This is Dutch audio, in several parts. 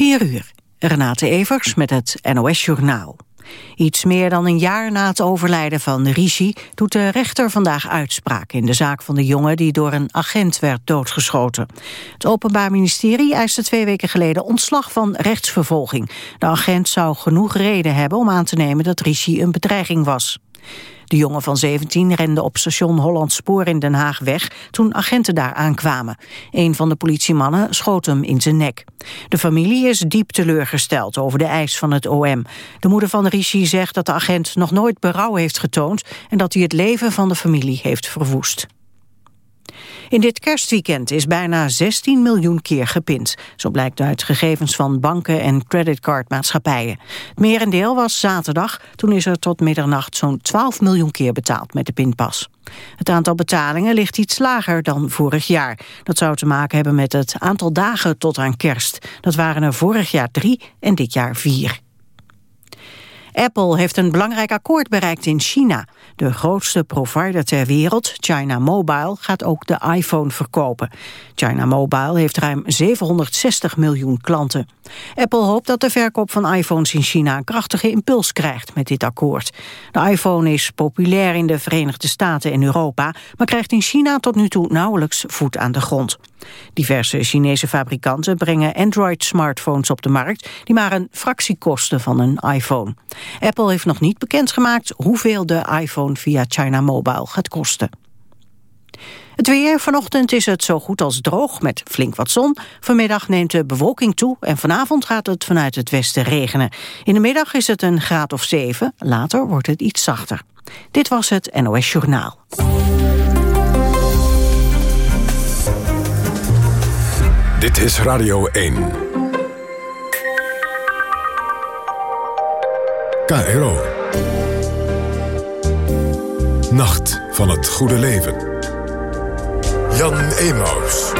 4 uur. Renate Evers met het NOS Journaal. Iets meer dan een jaar na het overlijden van Rishi... doet de rechter vandaag uitspraak in de zaak van de jongen... die door een agent werd doodgeschoten. Het Openbaar Ministerie eiste twee weken geleden ontslag van rechtsvervolging. De agent zou genoeg reden hebben om aan te nemen dat Rishi een bedreiging was. De jongen van 17 rende op station Holland Spoor in Den Haag weg toen agenten daar aankwamen. Een van de politiemannen schoot hem in zijn nek. De familie is diep teleurgesteld over de eis van het OM. De moeder van Rishi zegt dat de agent nog nooit berouw heeft getoond en dat hij het leven van de familie heeft verwoest. In dit kerstweekend is bijna 16 miljoen keer gepind. Zo blijkt uit gegevens van banken en creditcardmaatschappijen. Het merendeel was zaterdag. Toen is er tot middernacht zo'n 12 miljoen keer betaald met de pinpas. Het aantal betalingen ligt iets lager dan vorig jaar. Dat zou te maken hebben met het aantal dagen tot aan kerst. Dat waren er vorig jaar drie en dit jaar vier. Apple heeft een belangrijk akkoord bereikt in China. De grootste provider ter wereld, China Mobile, gaat ook de iPhone verkopen. China Mobile heeft ruim 760 miljoen klanten. Apple hoopt dat de verkoop van iPhones in China een krachtige impuls krijgt met dit akkoord. De iPhone is populair in de Verenigde Staten en Europa, maar krijgt in China tot nu toe nauwelijks voet aan de grond. Diverse Chinese fabrikanten brengen Android-smartphones op de markt... die maar een fractie kosten van een iPhone. Apple heeft nog niet bekendgemaakt hoeveel de iPhone via China Mobile gaat kosten. Het weer. Vanochtend is het zo goed als droog met flink wat zon. Vanmiddag neemt de bewolking toe en vanavond gaat het vanuit het westen regenen. In de middag is het een graad of 7. Later wordt het iets zachter. Dit was het NOS Journaal. Dit is Radio 1. KRO. Nacht van het goede leven. Jan Emaus.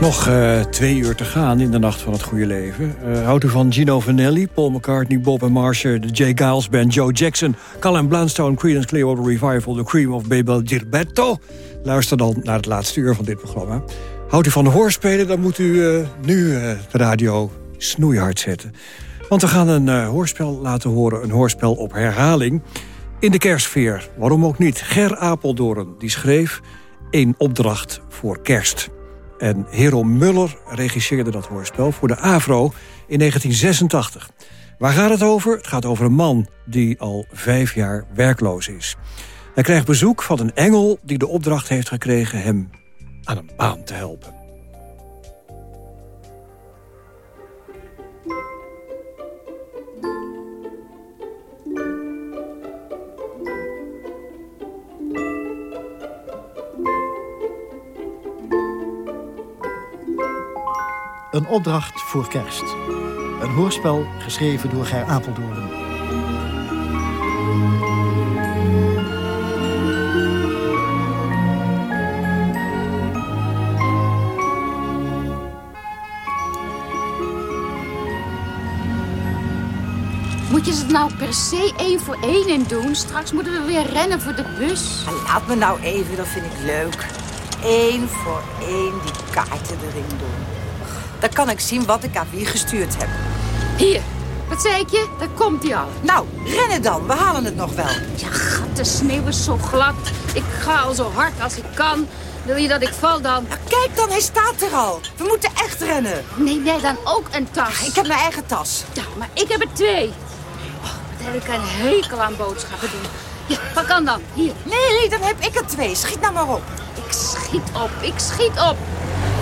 Nog uh, twee uur te gaan in de Nacht van het Goede Leven. Uh, houdt u van Gino Vanelli, Paul McCartney, Bob en Marcia... de Jay Giles Band, Joe Jackson, Colin Blunstone... Creedence Clearwater Revival, The Cream of Babel Girbetto? Luister dan naar het laatste uur van dit programma. Houdt u van hoorspelen, dan moet u uh, nu uh, de radio snoeihard zetten. Want we gaan een uh, hoorspel laten horen, een hoorspel op herhaling... in de kerstsfeer, waarom ook niet. Ger Apeldoorn, die schreef een opdracht voor kerst. En Hero Muller regisseerde dat hoorspel voor de AVRO in 1986. Waar gaat het over? Het gaat over een man die al vijf jaar werkloos is. Hij krijgt bezoek van een engel die de opdracht heeft gekregen... hem aan een baan te helpen. Een opdracht voor kerst. Een hoorspel geschreven door Ger Apeldoorn. Moet je het nou per se één voor één in doen? Straks moeten we weer rennen voor de bus. Laat me nou even, dat vind ik leuk. Eén voor één die kaarten erin doen. Dan kan ik zien wat ik aan wie gestuurd heb. Hier, wat zei ik je? Daar komt hij al. Nou, rennen dan. We halen het nog wel. Ja, gat, de sneeuw is zo glad. Ik ga al zo hard als ik kan. Wil je dat ik val dan? Nou, kijk dan, hij staat er al. We moeten echt rennen. Neem jij dan ook een tas? Ik heb mijn eigen tas. Ja, maar ik heb er twee. Oh, heb ik een hekel aan boodschappen doen. Ja, wat kan dan? Hier. Nee, nee, dan heb ik er twee. Schiet nou maar op. Ik schiet op, ik schiet op.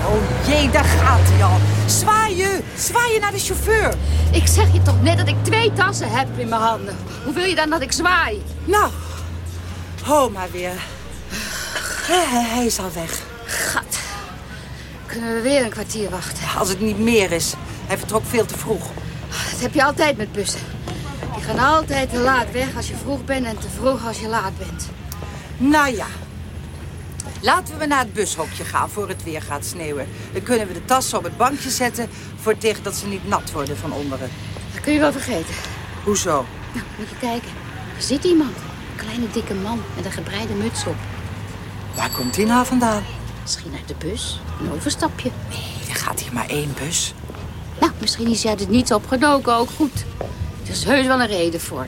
Oh jee, daar gaat hij al. Zwaaien, zwaaien naar de chauffeur. Ik zeg je toch net dat ik twee tassen heb in mijn handen. Hoe wil je dan dat ik zwaai? Nou, ho maar weer. Hij is al weg. Gat. Kunnen we weer een kwartier wachten? Als het niet meer is. Hij vertrok veel te vroeg. Dat heb je altijd met bussen. Die gaan altijd te laat weg als je vroeg bent en te vroeg als je laat bent. Nou ja. Laten we naar het bushokje gaan voor het weer gaat sneeuwen. Dan kunnen we de tassen op het bankje zetten... voor tegen dat ze niet nat worden van onderen. Dat kun je wel vergeten. Hoezo? Nou, moet je kijken. Er zit iemand. Een kleine dikke man met een gebreide muts op. Waar komt hij nou vandaan? Misschien uit de bus. Een overstapje. Nee, er gaat hier maar één bus. Nou, misschien is hij het niet opgedoken, ook goed. Er is heus wel een reden voor.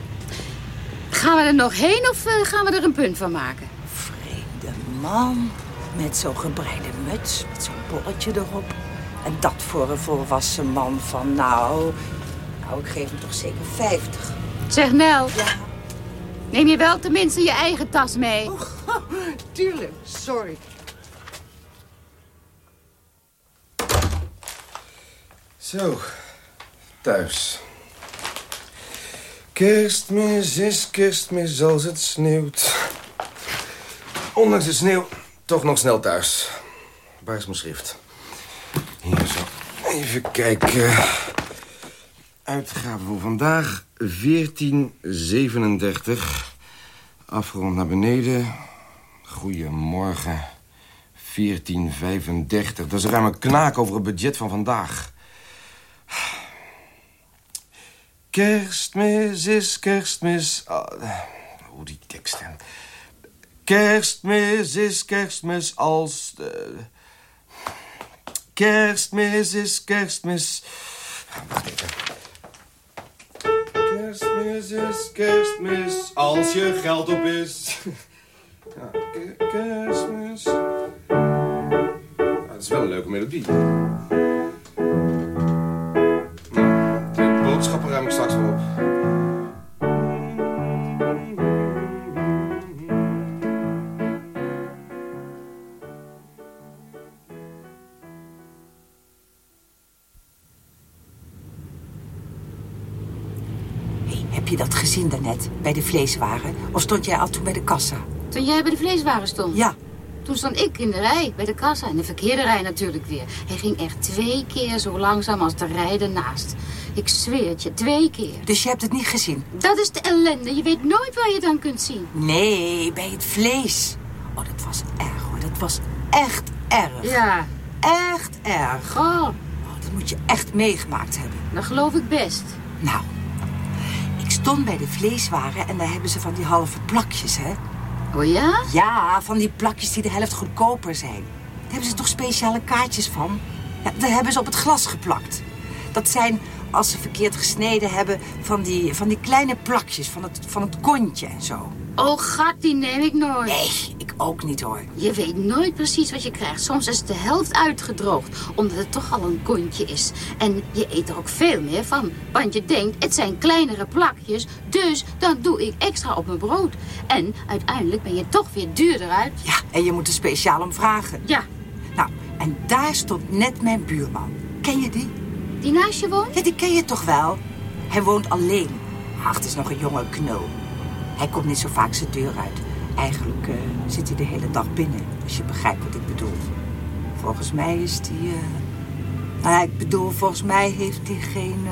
Gaan we er nog heen of eh, gaan we er een punt van maken? Vreemde man. Met zo'n gebreide muts, met zo'n bolletje erop. En dat voor een volwassen man van nou... Nou, ik geef hem toch zeker 50. Zeg Nel, Ja, neem je wel tenminste je eigen tas mee? tuurlijk. Sorry. Zo, thuis. Kerstmis is kerstmis als het sneeuwt. Ondanks de sneeuw, toch nog snel thuis. Waar is mijn schrift? Hier zo. Even kijken. Uitgave voor vandaag 1437. Afgerond naar beneden. Goedemorgen. 1435. Dat is ruim een knaak over het budget van vandaag. Kerstmis is kerstmis. Ah, Hoe die teksten. Kerstmis is kerstmis als. de. kerstmis is kerstmis. Wacht even. Kerstmis is kerstmis als je geld op is. Ja, ke- kerstmis. Ah, dat is wel een leuke melodie. Ruim ik straks wel op. Hey, heb je dat gezien daarnet, bij de vleeswaren? Of stond jij al toen bij de kassa? Toen jij bij de vleeswaren stond? Ja. Toen stond ik in de rij, bij de kassa. En de verkeerde rij natuurlijk weer. Hij ging echt twee keer zo langzaam als de rij ernaast. Ik zweer het je, twee keer. Dus je hebt het niet gezien? Dat is de ellende. Je weet nooit waar je aan kunt zien. Nee, bij het vlees. Oh, dat was erg hoor. Dat was echt erg. Ja. Echt erg. Oh, Oh, dat moet je echt meegemaakt hebben. dat geloof ik best. Nou, ik stond bij de vleeswaren en daar hebben ze van die halve plakjes, hè? Ja? Ja, van die plakjes die de helft goedkoper zijn. Daar hebben ze toch speciale kaartjes van? Ja, daar hebben ze op het glas geplakt. Dat zijn, als ze verkeerd gesneden hebben, van die, van die kleine plakjes van het, van het kontje en zo. Oh, gat, die neem ik nooit. Nee, ik ook niet hoor. Je weet nooit precies wat je krijgt. Soms is de helft uitgedroogd, omdat het toch al een kontje is. En je eet er ook veel meer van. Want je denkt, het zijn kleinere plakjes, dus dan doe ik extra op mijn brood. En uiteindelijk ben je toch weer duurder uit. Ja, en je moet er speciaal om vragen. Ja, Nou, en daar stond net mijn buurman. Ken je die? die naast je woont? Ja, die ken je toch wel? Hij woont alleen. Ach, het is nog een jonge knul. Hij komt niet zo vaak zijn deur uit. Eigenlijk eh, zit hij de hele dag binnen, als je begrijpt wat ik bedoel. Volgens mij is hij... eh, Nou ik bedoel, volgens mij heeft hij geen...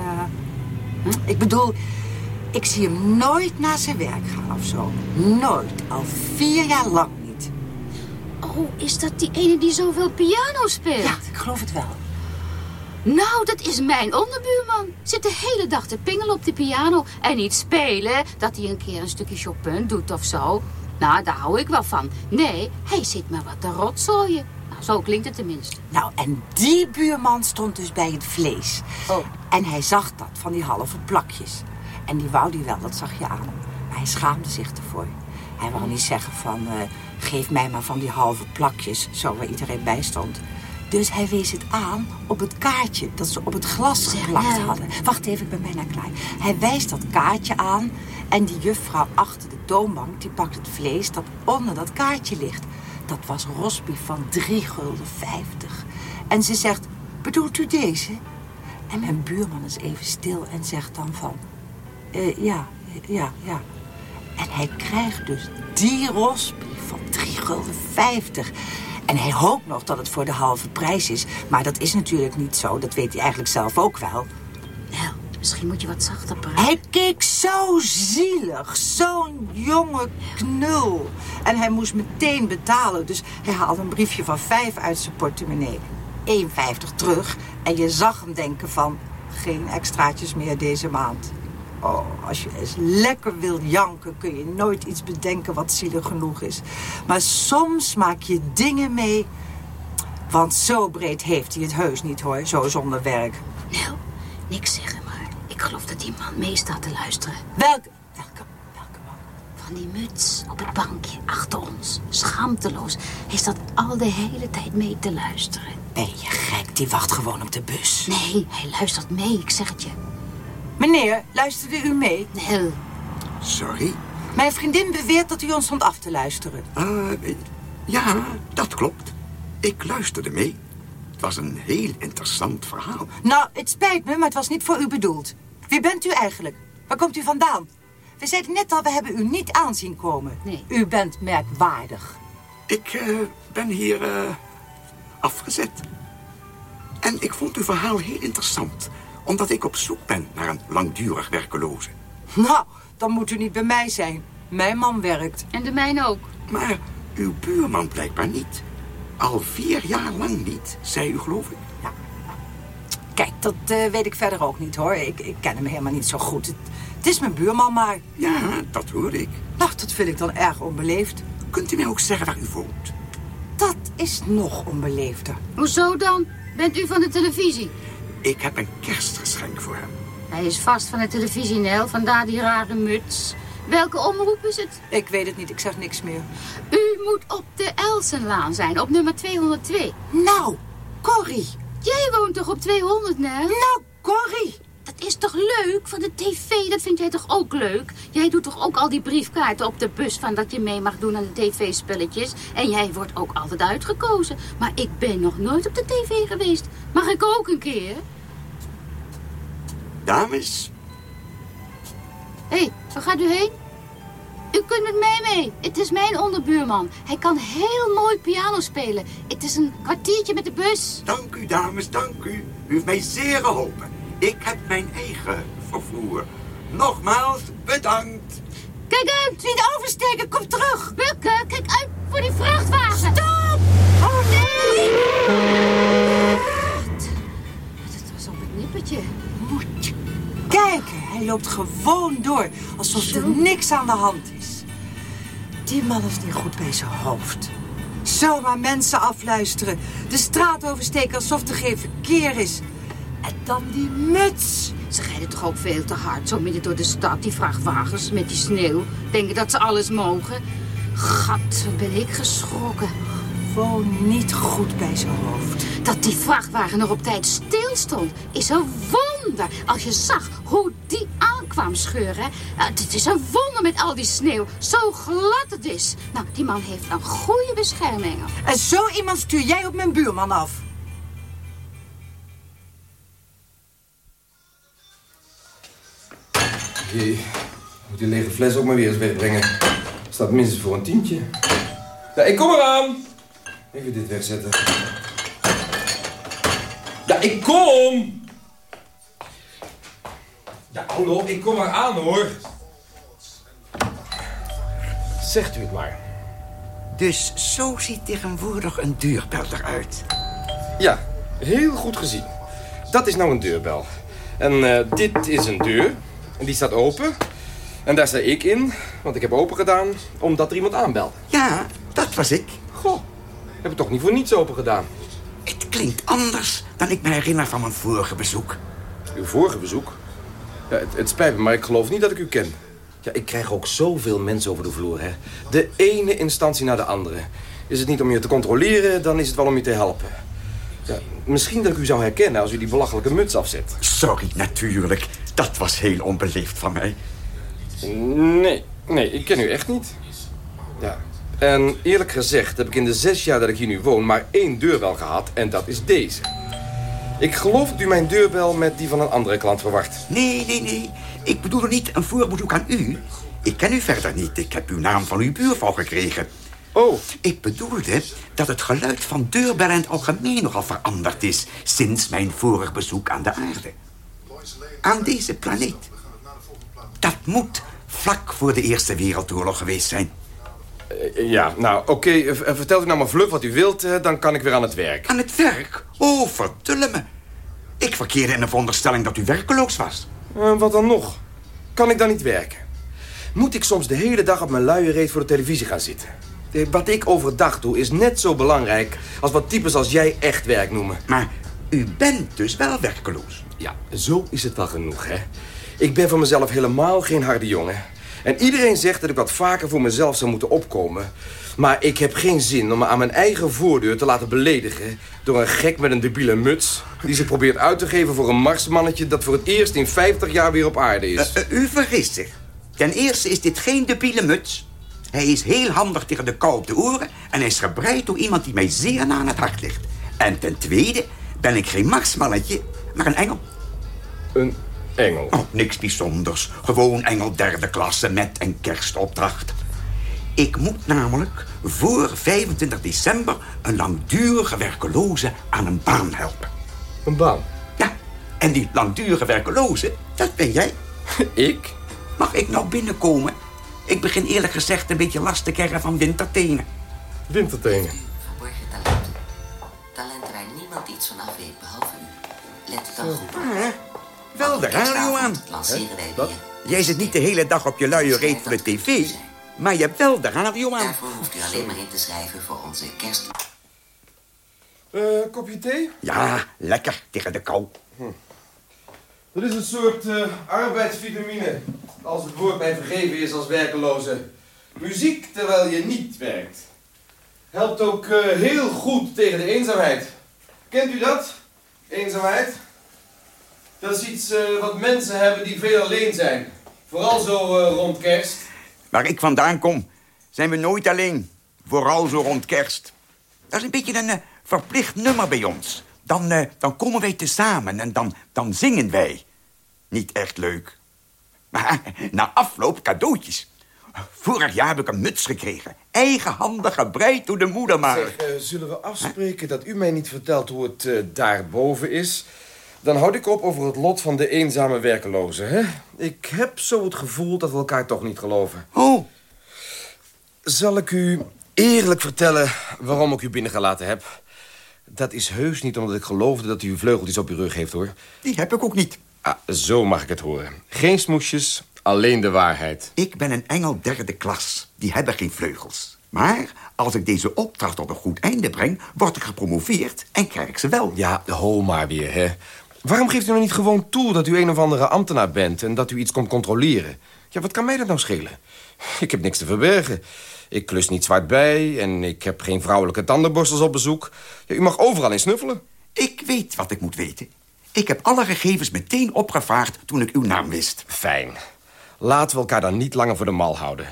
hm? Ik bedoel, ik zie hem nooit naar zijn werk gaan of zo. Nooit. Al vier jaar lang niet. Oh, is dat die ene die zoveel piano speelt? Ja, ik geloof het wel. Nou, dat is mijn onderbuurman. Zit de hele dag te pingelen op de piano. En niet spelen, dat hij een keer een stukje Chopin doet of zo. Nou, daar hou ik wel van. Nee, hij zit maar wat te rotzooien. Nou, zo klinkt het tenminste. Nou, en die buurman stond dus bij het vlees. Oh. En hij zag dat, van die halve plakjes. En die wou die wel, dat zag je aan hem. Maar hij schaamde zich ervoor. Hij wou niet zeggen van, eh, geef mij maar van die halve plakjes, zo waar iedereen bij stond. Dus hij wees het aan op het kaartje dat ze op het glas geplakt nou. hadden. Wacht even, ik ben bijna klaar. Hij wijst dat kaartje aan en die juffrouw achter de toonbank... die pakt het vlees dat onder dat kaartje ligt. Dat was rosbief van 3 gulden 50. En ze zegt, bedoelt u deze? En mijn buurman is even stil en zegt dan van... "Eh, ja, ja, ja. En hij krijgt dus die rosbief van 3 gulden 50. En hij hoopt nog dat het voor de halve prijs is. Maar dat is natuurlijk niet zo. Dat weet hij eigenlijk zelf ook wel. Nou, misschien moet je wat zachter praten. Hij keek zo zielig. Zo'n jonge knul. En hij moest meteen betalen. Dus hij haalde een briefje van 5 uit zijn portemonnee. 1,50 terug. En je zag hem denken van... geen extraatjes meer deze maand. Oh, als je eens lekker wil janken... kun je nooit iets bedenken wat zielig genoeg is. Maar soms maak je dingen mee... Want zo breed heeft hij het heus niet hoor, zo zonder werk. Nou, Niks zeggen, maar ik geloof dat die man mee staat te luisteren. Welke? Welke? Welke man? Van die muts op het bankje achter ons. Schaamteloos. Hij staat al de hele tijd mee te luisteren. Ben je gek? Die wacht gewoon op de bus. Nee, hij luistert mee, ik zeg het je. Meneer, luisterde u mee? Nee, Sorry? Mijn vriendin beweert dat u ons stond af te luisteren. Ah, ja, dat klopt. Ik luisterde mee. Het was een heel interessant verhaal. Nou, het spijt me, maar het was niet voor u bedoeld. Wie bent u eigenlijk? Waar komt u vandaan? We zeiden net al, we hebben u niet aanzien komen. Nee. U bent merkwaardig. Ik eh, ben hier eh, afgezet. En ik vond uw verhaal heel interessant. Omdat ik op zoek ben naar een langdurig werkeloze. Nou, dan moet u niet bij mij zijn. Mijn man werkt. en de mijne ook. Maar uw buurman blijkbaar niet. Al vier jaar lang niet, zei u geloof ik. Kijk, dat eh, weet ik verder ook niet, hoor. Ik, ik ken hem helemaal niet zo goed. Het, het is mijn buurman, maar... Ja, dat hoorde ik. Nou, dat vind ik dan erg onbeleefd. Kunt u mij ook zeggen waar u woont? Dat is nog onbeleefder. Hoezo dan? Bent u van de televisie? Ik heb een kerstgeschenk voor hem. Hij is vast van de televisie, Nel. Vandaar die rare muts. Welke omroep is het? Ik weet het niet, ik zeg niks meer. U moet op de Elsenlaan zijn, op nummer 202. Nou, Corrie. Jij woont toch op 200, Nel? Nou, Corrie. Is toch leuk? Van de tv, dat vind jij toch ook leuk? Jij doet toch ook al die briefkaarten op de bus van dat je mee mag doen aan de tv-spelletjes? En jij wordt ook altijd uitgekozen. Maar ik ben nog nooit op de tv geweest. Mag ik ook een keer? Dames, Hé, hey, waar gaat u heen? U kunt met mij mee. Het is mijn onderbuurman. Hij kan heel mooi piano spelen. Het is een kwartiertje met de bus. dank u dames, dank u. U heeft mij zeer geholpen. Ik heb mijn eigen vervoer. Nogmaals, bedankt. Kijk uit! Niet oversteken, kom terug. Bukken, kijk uit voor die vrachtwagen. Stop! Oh, nee! Dat was op het nippertje. Moet je kijken, hij loopt gewoon door. Alsof er niks aan de hand is. Die man is niet goed bij zijn hoofd. Zomaar mensen afluisteren. De straat oversteken alsof er geen verkeer is. En dan die muts. Ze rijden toch ook veel te hard, zo midden door de stad, die vrachtwagens met die sneeuw. Denken dat ze alles mogen. Gat, ben ik geschrokken. Gewoon niet goed bij zijn hoofd. Dat die vrachtwagen nog op tijd stilstond, is een wonder. Als je zag hoe die aankwam scheuren. Het is een wonder met al die sneeuw. Zo glad het is. Nou, die man heeft een goede bescherming. En zo iemand stuur jij op mijn buurman af. Jee, moet die lege fles ook maar weer eens wegbrengen. Staat minstens voor een tientje. Ja, ik kom eraan. Even dit wegzetten. Ja, ik kom! Ja, hallo, ik kom eraan hoor. Zegt u het maar. Dus zo ziet tegenwoordig een deurbel eruit. Ja, heel goed gezien. Dat is nou een deurbel. En eh, dit is een deur. En die staat open. En daar sta ik in, want ik heb open gedaan, omdat er iemand aanbelt. Ja, dat was ik. Goh, heb ik toch niet voor niets open gedaan. Het klinkt anders dan ik me herinner van mijn vorige bezoek. Uw vorige bezoek? Ja, het, het spijt me, maar ik geloof niet dat ik u ken. Ja, ik krijg ook zoveel mensen over de vloer, hè. De ene instantie naar de andere. Is het niet om je te controleren, dan is het wel om je te helpen. Ja, misschien dat ik u zou herkennen als u die belachelijke muts afzet. Sorry, natuurlijk. Dat was heel onbeleefd van mij. Nee, nee, ik ken u echt niet. Ja. En eerlijk gezegd heb ik in de zes jaar dat ik hier nu woon... maar één deurbel gehad en dat is deze. Ik geloof dat u mijn deurbel met die van een andere klant verwacht. Nee, nee, nee. Ik bedoelde niet een voorbezoek aan u. Ik ken u verder niet. Ik heb uw naam van uw buurvrouw gekregen. Oh, Ik bedoelde dat het geluid van deurbellen in het algemeen nogal veranderd is... sinds mijn vorig bezoek aan de aarde. Aan deze planeet. Dat moet vlak voor de Eerste Wereldoorlog geweest zijn. eh, ja, nou, oké. eh, vertelt u nou maar vlug wat u wilt, eh, dan kan ik weer aan het werk. Aan het werk? Oh, vertulle me. Ik verkeerde in de veronderstelling dat u werkeloos was. Eh, wat dan nog? Kan ik dan niet werken? Moet ik soms de hele dag op mijn luie reet voor de televisie gaan zitten? Eh, Wat ik overdag doe is net zo belangrijk als wat types als jij echt werk noemen. Maar U bent dus wel werkeloos. Ja, zo is het wel genoeg, hè. Ik ben voor mezelf helemaal geen harde jongen. En iedereen zegt dat ik wat vaker voor mezelf zou moeten opkomen. Maar ik heb geen zin om me aan mijn eigen voordeur te laten beledigen... door een gek met een debiele muts... die zich probeert uit te geven voor een marsmannetje... dat voor het eerst in 50 jaar weer op aarde is. Uh, uh, u vergist zich. Ten eerste is dit geen debiele muts. Hij is heel handig tegen de kou op de oren... en hij is gebreid door iemand die mij zeer na aan het hart ligt. En ten tweede ben ik geen marsmannetje, maar een engel. Een engel? Oh, niks bijzonders. Gewoon engel derde klasse met een kerstopdracht. Ik moet namelijk voor 25 december een langdurige werkeloze aan een baan helpen. Een baan? Ja, en die langdurige werkeloze, dat ben jij. Ik? Mag ik nou binnenkomen? Ik begin eerlijk gezegd een beetje last te krijgen van wintertenen. Wintertenen? Verborgen talenten. Talenten waar niemand iets van af weet, behalve u. Let het dan goed op. wel de radio aan. Lanceren wij weer. Jij zit niet de hele dag op je luie reet voor de tv... maar je hebt wel de radio aan. Daarvoor hoeft u alleen maar in te schrijven voor onze kerst... Eh, kopje thee? Ja, lekker tegen de kou. Dat is een soort eh, arbeidsvitamine. Als het woord mij vergeven is als werkeloze. Muziek terwijl je niet werkt. Helpt ook eh, heel goed tegen de eenzaamheid. Kent u dat? Eenzaamheid? Dat is iets eh, wat mensen hebben die veel alleen zijn. Vooral zo eh, rond kerst. Waar ik vandaan kom, zijn we nooit alleen. Vooral zo rond kerst. Dat is een beetje een eh, verplicht nummer bij ons. Dan, dan komen wij tezamen en dan, dan zingen wij. Niet echt leuk. Maar na afloop cadeautjes. Vorig jaar heb ik een muts gekregen. Eigenhandig gebreid door de moedermaar. Zeg, zullen we afspreken dat u mij niet vertelt hoe het daarboven is? Dan houd ik op over het lot van de eenzame werkeloze, hè? Ik heb zo het gevoel dat we elkaar toch niet geloven. Oh, Zal ik u eerlijk vertellen waarom ik u binnengelaten heb? Dat is heus niet omdat ik geloofde dat u uw vleugeltjes op uw rug heeft, hoor. die heb ik ook niet. Ah, zo mag ik het horen. Geen smoesjes, alleen de waarheid. Ik ben een engel derde klas. Die hebben geen vleugels. Maar als ik deze opdracht tot een goed einde breng... word ik gepromoveerd en krijg ik ze wel. Ja, ho maar weer, hè. Waarom geeft u nou niet gewoon toe dat u een of andere ambtenaar bent... en dat u iets komt controleren? Ja, wat kan mij dat nou schelen? Ik heb niks te verbergen. Ik klus niet zwart bij en ik heb geen vrouwelijke tandenborstels op bezoek. Ja, u mag overal in snuffelen. Ik weet wat ik moet weten. Ik heb alle gegevens meteen opgevraagd toen ik uw naam wist. Fijn. Laten we elkaar dan niet langer voor de mal houden.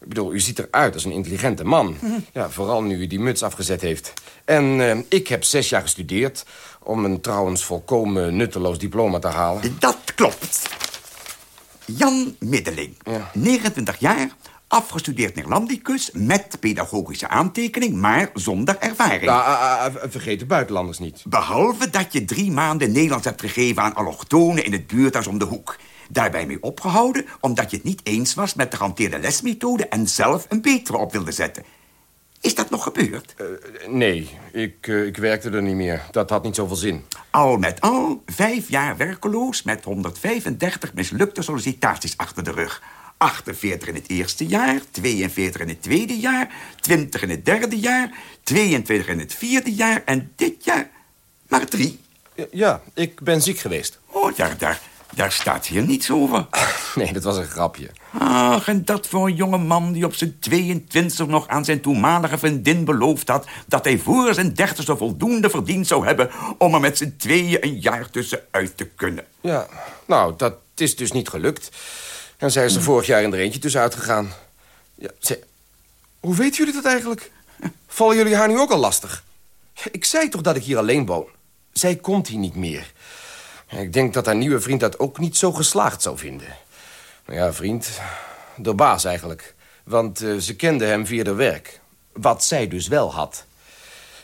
Ik bedoel, u ziet eruit als een intelligente man. Ja, vooral nu u die muts afgezet heeft. En eh, ik heb zes jaar gestudeerd... om een trouwens volkomen nutteloos diploma te halen. Dat klopt. Jan Middeling, Ja. 29 jaar, afgestudeerd Neerlandicus... met pedagogische aantekening, maar zonder ervaring. Ah, ah, ah, vergeet de buitenlanders niet. Behalve dat je drie maanden Nederlands hebt gegeven aan allochtonen in het buurthuis om de hoek. Daarbij mee opgehouden omdat je het niet eens was met de gehanteerde lesmethode... en zelf een betere op wilde zetten. Is dat nog gebeurd? Eh, nee, ik, eh, ik werkte er niet meer. Dat had niet zoveel zin. Al met al vijf jaar werkeloos met 135 mislukte sollicitaties achter de rug. 48 in het eerste jaar, 42 in het tweede jaar, 20 in het derde jaar, 22 in het vierde jaar en dit jaar maar drie. Ja, Ja, ik ben ziek geweest. Oh, daar, daar, daar staat hier niets over. Nee, dat was een grapje. Ach, en dat voor een jonge man die op zijn 22 nog aan zijn toenmalige vriendin beloofd had... dat hij voor zijn dertigste voldoende verdiend zou hebben... om er met z'n tweeën een jaar tussenuit te kunnen. Ja, nou, dat is dus niet gelukt. En zij is er vorig jaar in er eentje tussenuit gegaan. Ja, ze- Hoe weten jullie dat eigenlijk? Vallen jullie haar nu ook al lastig? Ik zei toch dat ik hier alleen woon? Zij komt hier niet meer. Ik denk dat haar nieuwe vriend dat ook niet zo geslaagd zou vinden. Nou ja, vriend, de baas eigenlijk. Want eh, ze kende hem via de werk. Wat zij dus wel had.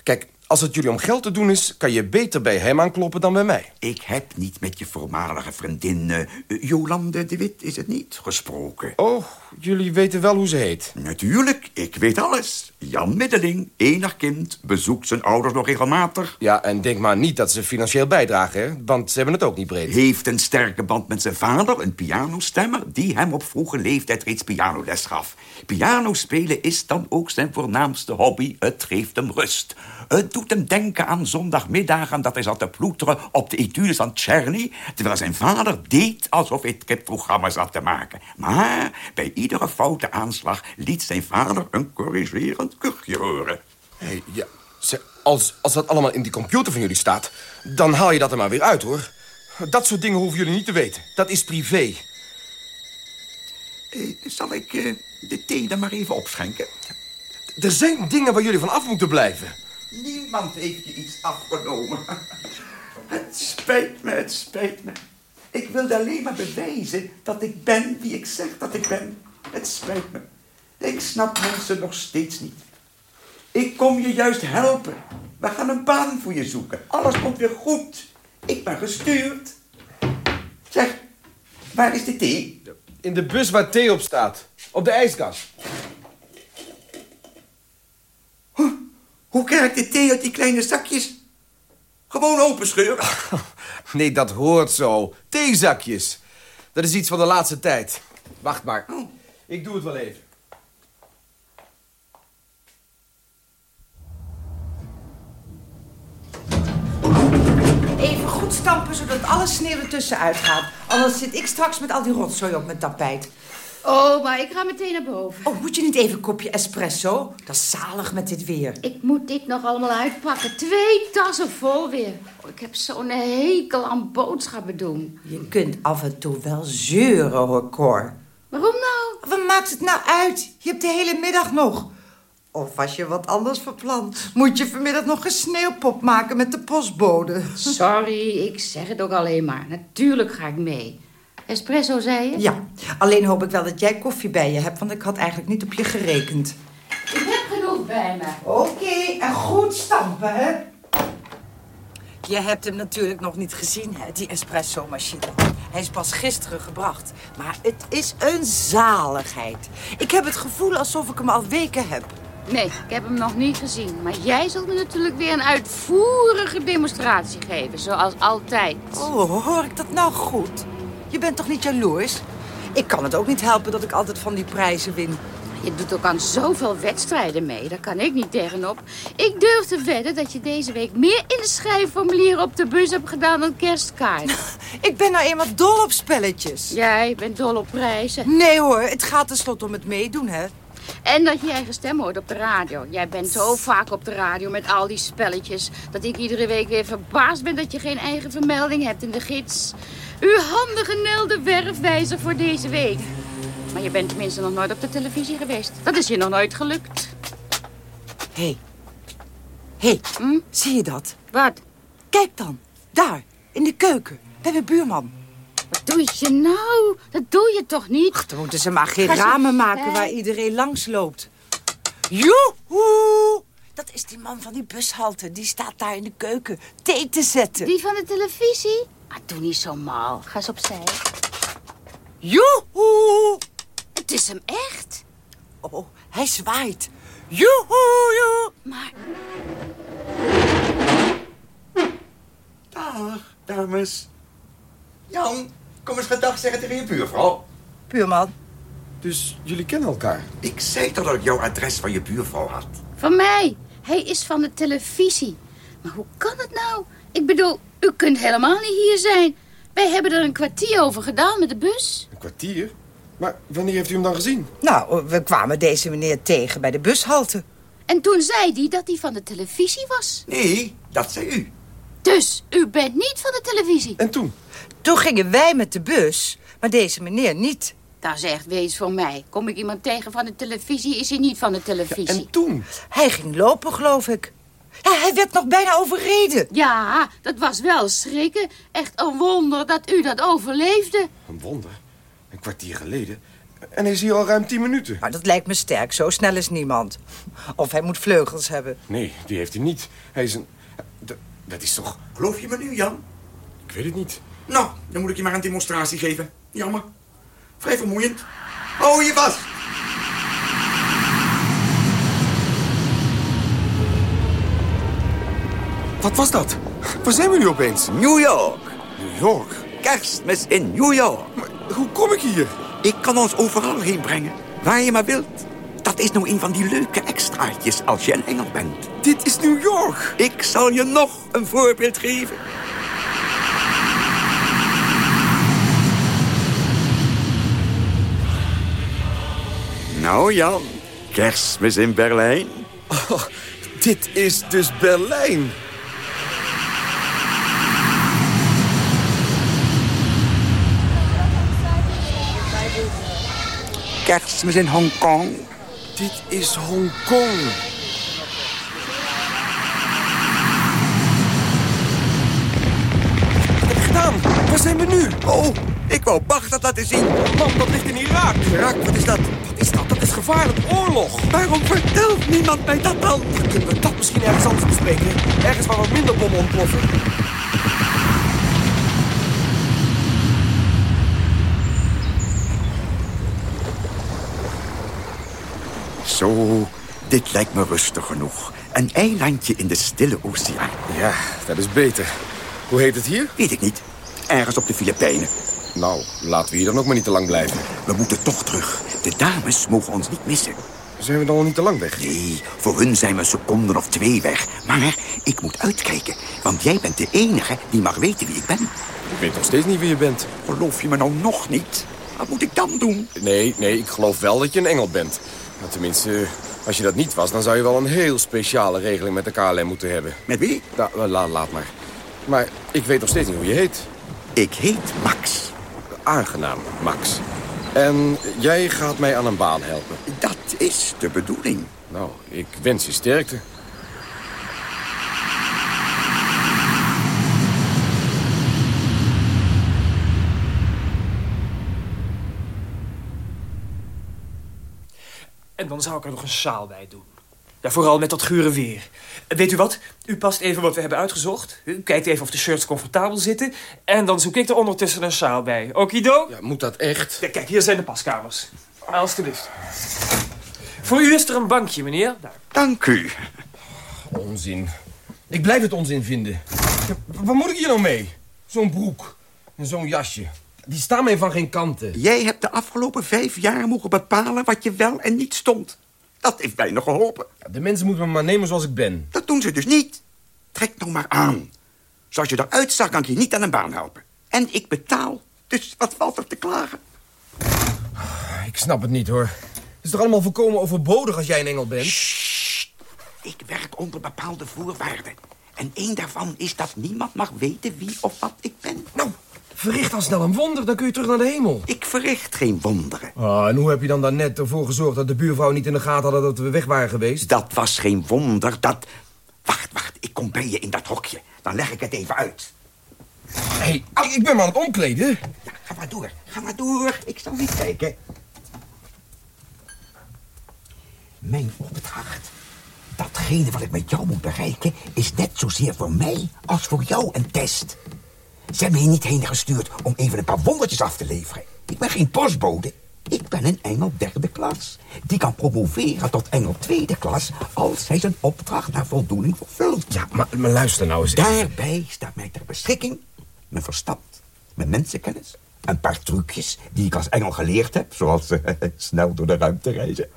Kijk, als het jullie om geld te doen is... kan je beter bij hem aankloppen dan bij mij. Ik heb niet met je voormalige vriendin eh, Jolande de Wit, is het niet, gesproken. Oh, jullie weten wel hoe ze heet. Natuurlijk, ik weet alles. Jan Middeling, enig kind, bezoekt zijn ouders nog regelmatig... Ja, en denk maar niet dat ze financieel bijdragen, hè? Want ze hebben het ook niet breed. heeft een sterke band met zijn vader, een pianostemmer... die hem op vroege leeftijd reeds pianoles gaf. Piano spelen is dan ook zijn voornaamste hobby. Het geeft hem rust. Het doet doet hem denken aan zondagmiddagen... dat hij zat te ploeteren op de etudes van Czerny... terwijl zijn vader deed alsof hij het programma zat te maken. Maar bij iedere foute aanslag liet zijn vader een corrigerend kuchje horen. Hey, ja, als, als dat allemaal in die computer van jullie staat... dan haal je dat er maar weer uit, hoor. Dat soort dingen hoeven jullie niet te weten. Dat is privé. Eh, zal ik eh, de thee dan maar even opschenken? Er zijn dingen waar jullie van af moeten blijven. Niemand heeft je iets afgenomen. Het spijt me, het spijt me. Ik wilde alleen maar bewijzen dat ik ben wie ik zeg dat ik ben. Het spijt me. Ik snap mensen nog steeds niet. Ik kom je juist helpen. We gaan een baan voor je zoeken. Alles komt weer goed. Ik ben gestuurd. Zeg, waar is de thee? In de bus waar thee op staat. Op de ijskast. Hoe, hoe krijg ik de thee uit die kleine zakjes? Gewoon openscheuren. Nee, dat hoort zo. Theezakjes. Dat is iets van de laatste tijd. Wacht maar. Ik doe het wel even. Even goed stampen, zodat alle sneeuw er tussenuit gaat. Anders zit ik straks met al die rotzooi op mijn tapijt. Oh, maar ik ga meteen naar boven. Oh, moet je niet even een kopje espresso? Dat is zalig met dit weer. Ik moet dit nog allemaal uitpakken. Twee tassen vol weer. Oh, ik heb zo'n hekel aan boodschappen doen. Je kunt af en toe wel zeuren, hoor, Cor. Waarom nou? Wat maakt het nou uit? Je hebt de hele middag nog. Of was je wat anders van plan? Moet je vanmiddag nog een sneeuwpop maken met de postbode? Sorry, ik zeg het ook alleen maar. Natuurlijk ga ik mee. Espresso, zei je? Ja, alleen hoop ik wel dat jij koffie bij je hebt, want ik had eigenlijk niet op je gerekend. Ik heb genoeg bij me. Oké, en goed stampen, hè? Je hebt hem natuurlijk nog niet gezien, hè, die espresso-machine. Hij is pas gisteren gebracht, maar het is een zaligheid. Ik heb het gevoel alsof ik hem al weken heb. Nee, ik heb hem nog niet gezien. Maar jij zult me natuurlijk weer een uitvoerige demonstratie geven, zoals altijd. Oh, hoor ik dat nou goed? Je bent toch niet jaloers? Ik kan het ook niet helpen dat ik altijd van die prijzen win. Je doet ook aan zoveel wedstrijden mee, daar kan ik niet tegenop. Ik durf te wedden dat je deze week meer in de schrijfformulieren op de bus hebt gedaan dan kerstkaart. Ik ben nou eenmaal dol op spelletjes. Jij bent dol op prijzen. Nee hoor, het gaat tenslotte om het meedoen, hè? En dat je je eigen stem hoort op de radio. Jij bent zo vaak op de radio met al die spelletjes... dat ik iedere week weer verbaasd ben dat je geen eigen vermelding hebt in de gids. Uw handige Nelde werfwijzer voor deze week. Maar je bent tenminste nog nooit op de televisie geweest. Dat is je nog nooit gelukt. Hé. Hey. Hé, hey, Hm? zie je dat? Wat? Kijk dan, daar, in de keuken, bij mijn buurman. Wat doe je nou? Dat doe je toch niet? Ach, dan moeten ze maar geen ze ramen maken waar iedereen langs loopt. Joehoe! Dat is die man van die bushalte. Die staat daar in de keuken thee te zetten. Die van de televisie? Ah, doe niet zo mal. Ga eens opzij. Joehoe! Het is hem echt. Oh, hij zwaait. Joehoe! joe. Maar Dag, dames. Jan, kom eens gedag zeggen tegen je buurvrouw. Buurman, Dus jullie kennen elkaar? Ik zei toch dat ik jouw adres van je buurvrouw had. van mij. Hij is van de televisie. Maar hoe kan het nou? Ik bedoel, u kunt helemaal niet hier zijn. Wij hebben er een kwartier over gedaan met de bus. Een kwartier? Maar wanneer heeft u hem dan gezien? nou, we kwamen deze meneer tegen bij de bushalte. En toen zei hij dat hij van de televisie was. Nee, dat zei u. Dus u bent niet van de televisie. En toen? Toen gingen wij met de bus, maar deze meneer niet. Dat is echt wees voor mij. Kom ik iemand tegen van de televisie, is hij niet van de televisie. En toen? Hij ging lopen, geloof ik. Ja, hij werd nog bijna overreden. Ja, dat was wel schrikken. Echt een wonder dat u dat overleefde. Een wonder. Een kwartier geleden. En hij is hier al ruim tien minuten. Maar dat lijkt me sterk. Zo snel is niemand. Of hij moet vleugels hebben. Nee, die heeft hij niet. Hij is een... D- dat is toch... Geloof je me nu, Jan? Ik weet het niet. Nou, dan moet ik je maar een demonstratie geven. Jammer. Vrij vermoeiend. Hou je vast. Wat was dat? Waar zijn we nu opeens? New York. New York. Kerstmis in New York. Maar hoe kom ik hier? Ik kan ons overal heen brengen. Waar je maar wilt. Dat is nou een van die leuke extraatjes als je een engel bent. Dit is New York. Ik zal je nog een voorbeeld geven. Nou Jan, kerstmis in Berlijn. Oh, dit is dus Berlijn. Kerstmis in Hongkong. Dit is Hongkong. Wat heb je gedaan? Waar zijn we nu? Oh, ik wou Bagdad laten zien. Man, dat ligt in Irak. Irak, wat is dat? Wat is dat? Dat is gevaarlijk. Oorlog. Waarom vertelt niemand mij dat dan? Kunnen we dat misschien ergens anders bespreken? Ergens waar wat minder bommen ontploffen. Zo, dit lijkt me rustig genoeg. Een eilandje in de stille oceaan. Ja, dat is beter. Hoe heet het hier? Weet ik niet. Ergens op de Filipijnen. Nou, laten we hier dan ook maar niet te lang blijven. We moeten toch terug. De dames mogen ons niet missen. Zijn we dan al niet te lang weg? Nee, voor hun zijn we een seconde of twee weg. Maar ik moet uitkijken, want jij bent de enige die mag weten wie ik ben. Ik weet nog steeds niet wie je bent. Geloof je me nou nog niet? Wat moet ik dan doen? Nee, nee, ik geloof wel dat je een engel bent. Maar tenminste, als je dat niet was, dan zou je wel een heel speciale regeling met de KLM moeten hebben. Met wie? Nou, la, laat maar. Maar ik weet nog steeds niet hoe je heet. Ik heet Max. Aangenaam, Max. En jij gaat mij aan een baan helpen. Dat is de bedoeling. Nou, ik wens je sterkte. Dan zou ik er nog een sjaal bij doen. Ja, vooral met dat gure weer. Weet u wat? U past even wat we hebben uitgezocht. U kijkt even of de shirts comfortabel zitten. En dan zoek ik er ondertussen een sjaal bij. Okido? Ja, moet dat echt? Ja, kijk, hier zijn de paskamers. Alsjeblieft. Voor u is er een bankje, meneer. Daar. Dank u. Onzin. Ik blijf het onzin vinden. Ja, wat moet ik hier nou mee? Zo'n broek en zo'n jasje. Die staan mij van geen kanten. Jij hebt de afgelopen vijf jaar mogen bepalen wat je wel en niet stond. Dat heeft mij nog geholpen. Ja, de mensen moeten me maar nemen zoals ik ben. Dat doen ze dus niet. Trek nou maar aan. Zoals je eruit zag, kan ik je niet aan een baan helpen. En ik betaal. Dus wat valt er te klagen? Ik snap het niet, hoor. Het is toch allemaal volkomen overbodig als jij een engel bent? Sst. Ik werk onder bepaalde voorwaarden. En één daarvan is dat niemand mag weten wie of wat ik ben. Nou, verricht dan snel een wonder, dan kun je terug naar de hemel. Ik verricht geen wonderen. Ah, en hoe heb je dan daarnet ervoor gezorgd dat de buurvrouw niet in de gaten hadden dat we weg waren geweest? Dat was geen wonder, dat... Wacht, wacht, ik kom bij je in dat hokje. Dan leg ik het even uit. Hé, hey, ik ben maar aan het omkleden. Ja, ga maar door, ga maar door. Ik zal niet kijken. Mijn opdracht, datgene wat ik met jou moet bereiken... is net zozeer voor mij als voor jou een test. Ze hebben hier niet heen gestuurd om even een paar wondertjes af te leveren. Ik ben geen postbode. Ik ben een engel derde klas. Die kan promoveren tot engel tweede klas... als hij zijn opdracht naar voldoening vervult. Ja, maar, maar luister nou eens. Daarbij staat mij ter beschikking mijn verstand, mijn mensenkennis... een paar trucjes die ik als engel geleerd heb... zoals eh, snel door de ruimte reizen.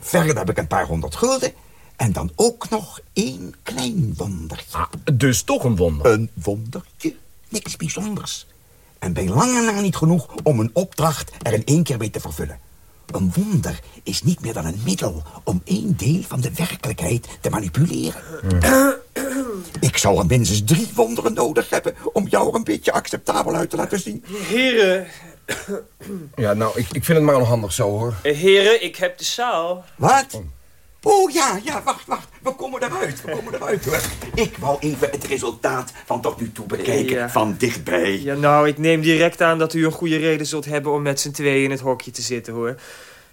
Verder heb ik een paar honderd gulden... en dan ook nog één klein wondertje. Ah, dus toch een wonder? Een wondertje, niks bijzonders. En bij lange na niet genoeg om een opdracht er in één keer mee te vervullen. Een wonder is niet meer dan een middel om één deel van de werkelijkheid te manipuleren. Ik zal er minstens drie wonderen nodig hebben om jou er een beetje acceptabel uit te laten zien. Heren, Ja, nou, ik, ik vind het maar onhandig zo, hoor. heren, ik heb de sjaal. Wat? Oh ja, ja, wacht, wacht. We komen eruit, we komen eruit hoor. Ik wou even het resultaat van tot nu toe bekijken, Ja. van dichtbij. Ja, nou, ik neem direct aan dat u een goede reden zult hebben om met z'n tweeën in het hokje te zitten, hoor.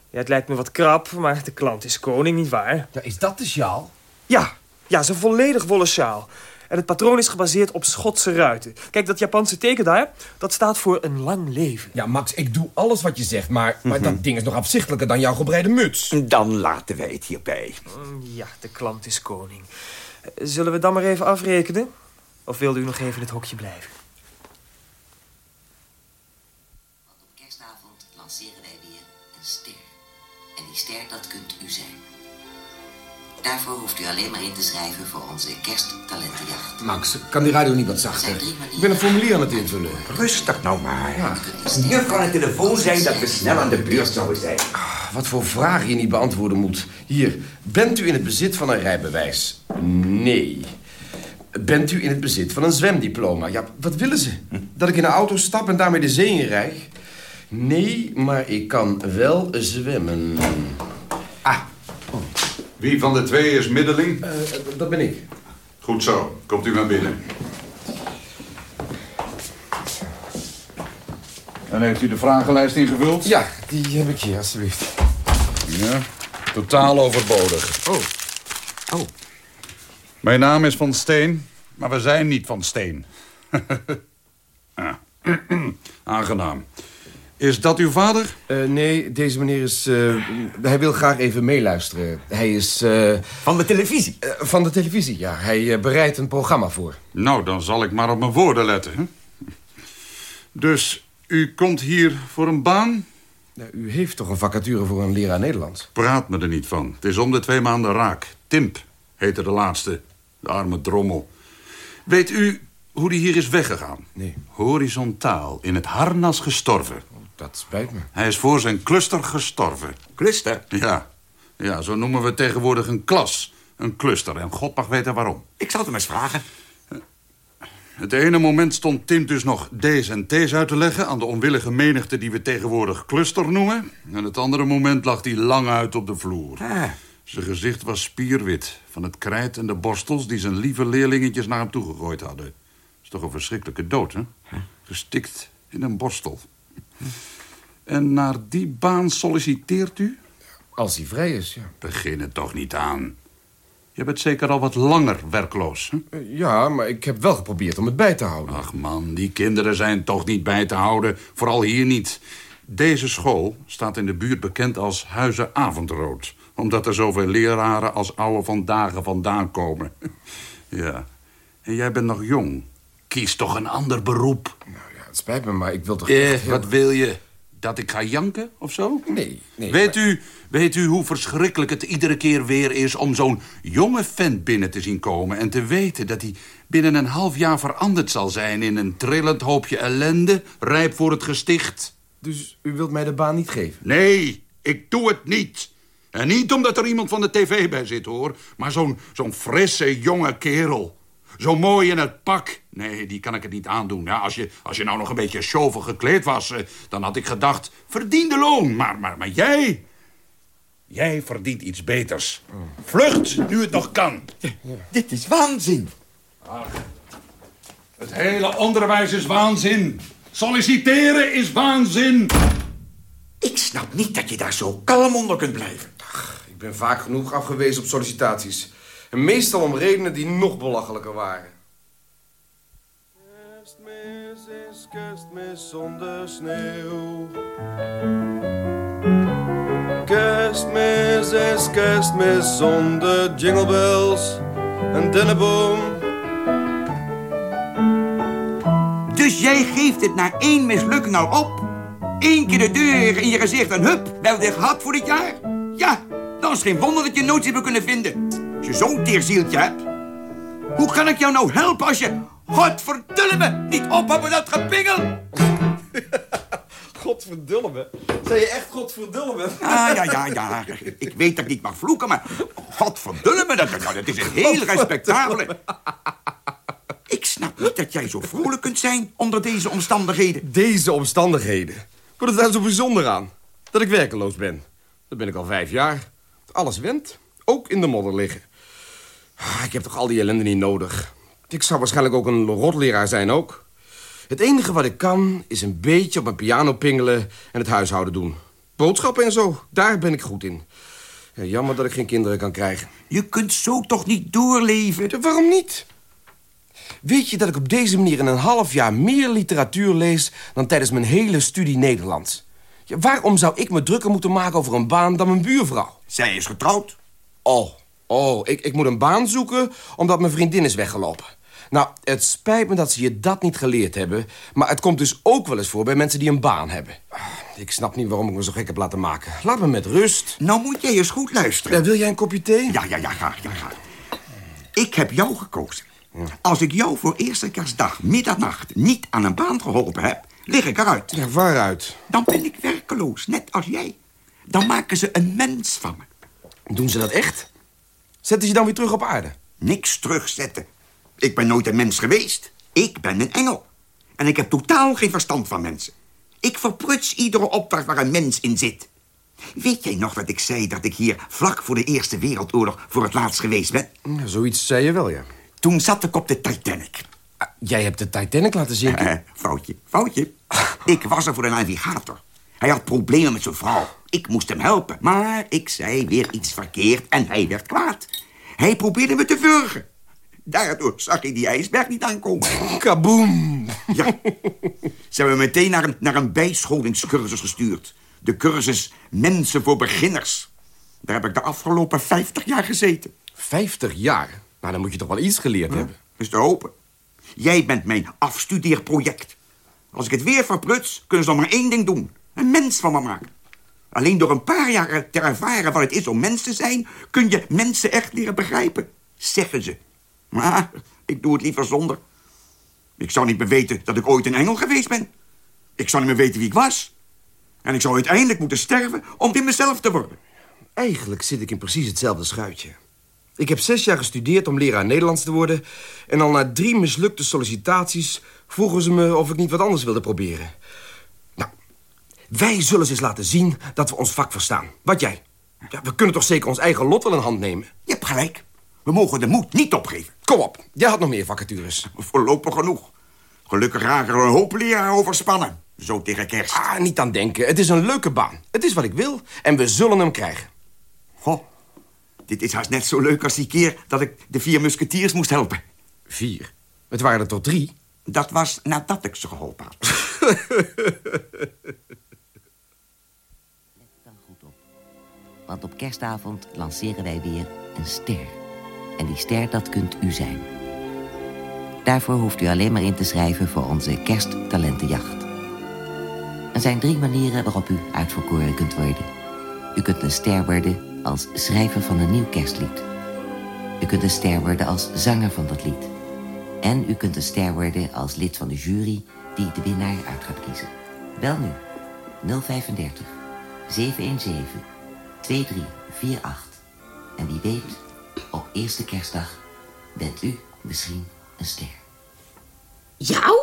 Ja, het lijkt me wat krap, maar de klant is koning, nietwaar? Ja, is dat de sjaal? Ja, ja, een volledig wollen sjaal. En het patroon is gebaseerd op Schotse ruiten. Kijk, dat Japanse teken daar, dat staat voor een lang leven. Ja, Max, ik doe alles wat je zegt, maar, maar dat ding is nog afzichtelijker dan jouw gebreide muts. Dan laten wij het hierbij. Mm, Ja, de klant is koning. Eh, Zullen we dan maar even afrekenen? Of wilde u nog even in het hokje blijven? Daarvoor hoeft u alleen maar in te schrijven voor onze kersttalentenjacht. Max, kan die radio niet wat zachter? Ik ben een formulier aan het invullen. Rustig nou maar. Ja. Hier kan het telefoon zijn dat we snel aan de beurt zouden zijn. Wat voor vragen je niet beantwoorden moet. Hier, bent u in het bezit van een rijbewijs? Nee. Bent u in het bezit van een zwemdiploma? Ja, wat willen ze? Dat ik in een auto stap en daarmee de zee in rijg? Nee, maar ik kan wel zwemmen. Ah. Wie van de twee is middeling? Uh, dat ben ik. Goed zo. Komt u maar binnen. En heeft u de vragenlijst ingevuld? Ja, die heb ik hier, alstublieft. Ja, totaal overbodig. Oh. Oh. Mijn naam is Van Steen, maar we zijn niet van Steen. ah. Aangenaam. Is dat uw vader? Uh, nee, deze meneer is... Uh, hij wil graag even meeluisteren. Hij is... Uh, van de televisie? van de televisie, ja. Hij bereidt een programma voor. Nou, dan zal ik maar op mijn woorden letten. Hè? Dus u komt hier voor een baan? Nou, u heeft toch een vacature voor een leraar Nederlands? Praat me er niet van. Het is om de twee maanden raak. Timp heette de laatste. De arme drommel. Weet u hoe die hier is weggegaan? Nee. Horizontaal, in het harnas gestorven. Dat spijt me. Hij is voor zijn cluster gestorven. Cluster? Ja. Ja, zo noemen we tegenwoordig een klas. Een cluster. En God mag weten waarom. Ik zal het hem eens vragen. Het ene moment stond Tim dus nog D's en T's uit te leggen... aan de onwillige menigte die we tegenwoordig cluster noemen. En het andere moment lag hij lang uit op de vloer. Ah. Zijn gezicht was spierwit van het krijt en de borstels... die zijn lieve leerlingetjes naar hem toegegooid hadden. Dat is toch een verschrikkelijke dood, hè? Gestikt in een borstel. En naar die baan solliciteert u? Als hij vrij is, ja. Begin het toch niet aan. Je bent zeker al wat langer werkloos, hè? Ja, maar ik heb wel geprobeerd om het bij te houden. Ach man, die kinderen zijn toch niet bij te houden. Vooral hier niet. Deze school staat in de buurt bekend als Huizen Avondrood. Omdat er zoveel leraren als oude vandaag vandaan komen. ja. En jij bent nog jong. Kies toch een ander beroep. Nou ja, het spijt me, maar ik wil toch... Eh, heel... wat wil je? Dat ik ga janken of zo? Nee, nee. Weet, maar... u, weet u hoe verschrikkelijk het iedere keer weer is... om zo'n jonge vent binnen te zien komen... en te weten dat hij binnen een half jaar veranderd zal zijn... in een trillend hoopje ellende, rijp voor het gesticht? Dus u wilt mij de baan niet geven? Nee, ik doe het niet. En niet omdat er iemand van de tv bij zit, hoor. Maar zo'n zo'n frisse, jonge kerel. Zo mooi in het pak. Nee, die kan ik het niet aandoen. Ja, als, je, als je nou nog een beetje chauve gekleed was... Eh, dan had ik gedacht, verdien de loon. Maar, maar, maar jij... Jij verdient iets beters. Vlucht, nu het nog kan. Dit is waanzin. Ach, het hele onderwijs is waanzin. Solliciteren is waanzin. Ik snap niet dat je daar zo kalm onder kunt blijven. Ach, ik ben vaak genoeg afgewezen op sollicitaties. En meestal om redenen die nog belachelijker waren. Kerstmis is kerstmis zonder sneeuw. Kerstmis is kerstmis zonder jingle bells en dennenboom. Dus jij geeft het na één mislukking al op? Eén keer de deur in je gezicht en hup, wel weer gehad voor dit jaar? Ja, dan is geen wonder dat je nooit hebt kunnen vinden. Je zo'n teerzieltje hebt. Hoe kan ik jou nou helpen als je... Godverdulle me, niet ophouden met dat gepingel. Godverdulle me. Zei je echt godverdulle me? Ah, ja, ja, ja. Ik weet dat ik niet mag vloeken, maar... Godverdulle me, dat, dat is een heel respectabele... Ik snap niet dat jij zo vrolijk kunt zijn onder deze omstandigheden. Deze omstandigheden? Wat is daar zo bijzonder aan? Dat ik werkeloos ben. Dat ben ik al vijf jaar. Alles went. Ook in de modder liggen. Ah, Ik heb toch al die ellende niet nodig. Ik zou waarschijnlijk ook een rotleraar zijn ook. Het enige wat ik kan is een beetje op mijn piano pingelen en het huishouden doen. Boodschappen en zo, daar ben ik goed in. Ja, jammer dat ik geen kinderen kan krijgen. Je kunt zo toch niet doorleven? Ja, waarom niet? Weet je dat ik op deze manier in een half jaar meer literatuur lees... dan tijdens mijn hele studie Nederlands? Ja, waarom zou ik me drukker moeten maken over een baan dan mijn buurvrouw? Zij is getrouwd. Oh, oh, ik, ik moet een baan zoeken omdat mijn vriendin is weggelopen. Nou, het spijt me dat ze je dat niet geleerd hebben... maar het komt dus ook wel eens voor bij mensen die een baan hebben. Ik snap niet waarom ik me zo gek heb laten maken. Laat me met rust. Nou moet jij eens goed luisteren. Ja, wil jij een kopje thee? Ja, ja, ja, graag, ja, graag. Ik heb jou gekozen. Als ik jou voor eerste kerstdag middernacht niet aan een baan geholpen heb, lig ik eruit. Ja, waaruit? Dan ben ik werkeloos, net als jij. Dan maken ze een mens van me. Doen ze dat echt? Zetten ze je dan weer terug op aarde? Niks terugzetten. Ik ben nooit een mens geweest. Ik ben een engel. En ik heb totaal geen verstand van mensen. Ik verpruts iedere opdracht waar een mens in zit. Weet jij nog dat ik zei dat ik hier vlak voor de Eerste Wereldoorlog voor het laatst geweest ben? Ja, zoiets zei je wel, ja. Toen zat ik op de Titanic. Ah, jij hebt de Titanic laten zinken? Eh, foutje, foutje. ik was er voor de navigator. Hij had problemen met zijn vrouw. Ik moest hem helpen. Maar ik zei weer iets verkeerd en hij werd kwaad. Hij probeerde me te vurgen. Daardoor zag hij die ijsberg niet aankomen. Kaboom! Ja. Ze hebben me meteen naar een, naar een bijscholingscursus gestuurd. De cursus Mensen voor Beginners. Daar heb ik de afgelopen 50 jaar gezeten. 50 jaar? Nou, dan moet je toch wel iets geleerd hebben. Is te hopen. Jij bent mijn afstudeerproject. Als ik het weer verpruts, kunnen ze nog maar één ding doen. Een mens van me maken. Alleen door een paar jaar te ervaren wat het is om mens te zijn... kun je mensen echt leren begrijpen, zeggen ze. Maar ik doe het liever zonder. Ik zou niet meer weten dat ik ooit een engel geweest ben. Ik zou niet meer weten wie ik was. En ik zou uiteindelijk moeten sterven om in mezelf te worden. Eigenlijk zit ik in precies hetzelfde schuitje. Ik heb zes jaar gestudeerd om leraar Nederlands te worden... en al na drie mislukte sollicitaties vroegen ze me of ik niet wat anders wilde proberen. Wij zullen ze eens laten zien dat we ons vak verstaan. Wat jij? Ja, we kunnen toch zeker ons eigen lot wel in hand nemen? Je hebt gelijk. We mogen de moed niet opgeven. Kom op, jij had nog meer vacatures. Voorlopig genoeg. Gelukkig raken er een hoop leraren overspannen. Zo tegen kerst. Ah, niet aan denken. Het is een leuke baan. Het is wat ik wil en we zullen hem krijgen. Goh, dit is haast net zo leuk als die keer dat ik de vier musketiers moest helpen. Vier? Het waren er tot drie. Dat was nadat ik ze geholpen had. Want op kerstavond lanceren wij weer een ster. En die ster, dat kunt u zijn. Daarvoor hoeft u alleen maar in te schrijven voor onze kersttalentenjacht. Er zijn drie manieren waarop u uitverkoren kunt worden. U kunt een ster worden als schrijver van een nieuw kerstlied. U kunt een ster worden als zanger van dat lied. En u kunt een ster worden als lid van de jury die de winnaar uit gaat kiezen. Bel nu 035 717 2348. En wie weet, op eerste kerstdag bent u misschien een ster. Jou?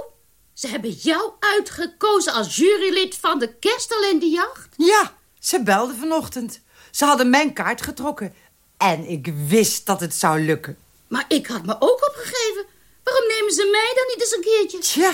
Ze hebben jou uitgekozen als jurylid van de kerstalendenjacht? Ja, ze belde vanochtend. Ze hadden mijn kaart getrokken. En ik wist dat het zou lukken. Maar ik had me ook opgegeven. Waarom nemen ze mij dan niet eens een keertje? Tja,